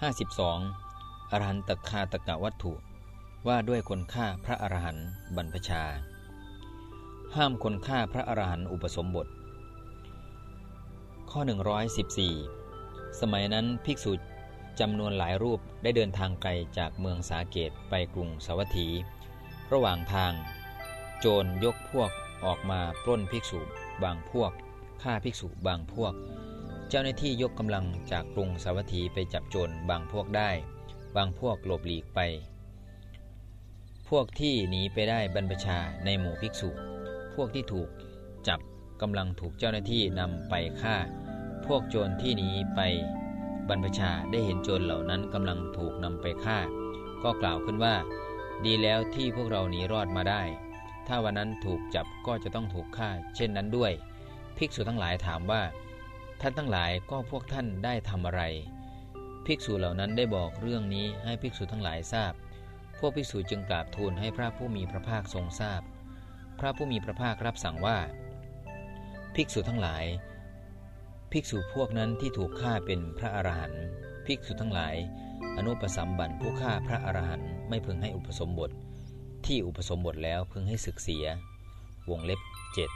52. อรหันตคาตกะวัตถุ ว่าด้วยคนฆ่าพระอรหันต์บรรพชา ห้ามคนฆ่าพระอรหันต์อุปสมบท ข้อ 114 สมัยนั้นภิกษุจำนวนหลายรูปได้เดินทางไกลจากเมืองสาเกตไปกรุงสาวัตถี ระหว่างทาง โจรยกพวกออกมาปล้นภิกษุบางพวกฆ่าภิกษุบางพวก เจ้าหน้าที่ยกกำลังจากกรุงสาวัตถีไปจับโจรบางพวกได้ บางพวกหลบหลีกไป พวกที่หนีไปได้บรรพชาในหมู่ภิกษุ พวกที่ถูกจับกำลังถูกเจ้าหน้าที่นำไปฆ่า พวกโจรที่หนีไปบรรพชาได้เห็นโจรเหล่านั้นกำลังถูกนำไปฆ่า ก็กล่าวขึ้นว่า ดีแล้วที่พวกเราหนีรอดมาได้ ถ้าวันนั้นถูกจับก็จะต้องถูกฆ่า เช่นนั้นด้วย ภิกษุทั้งหลายถามว่า ท่านทั้งหลายก็พวกท่านได้ทำอะไร ภิกษุเหล่านั้นได้บอกเรื่องนี้ให้ภิกษุทั้งหลายทราบ พวกภิกษุจึงกราบทูลให้พระผู้มีพระภาคทรงทราบพระผู้มีพระภาครับสั่งว่า ภิกษุทั้งหลาย ภิกษุพวกนั้นที่ถูกฆ่าเป็นพระอรหันต์ภิกษุทั้งหลาย อนุปสัมบันผู้ฆ่าพระอรหันต์ไม่พึงให้อุปสมบท ที่อุปสมบทแล้วพึงให้ศึกเสียวงเล็บเจ็ด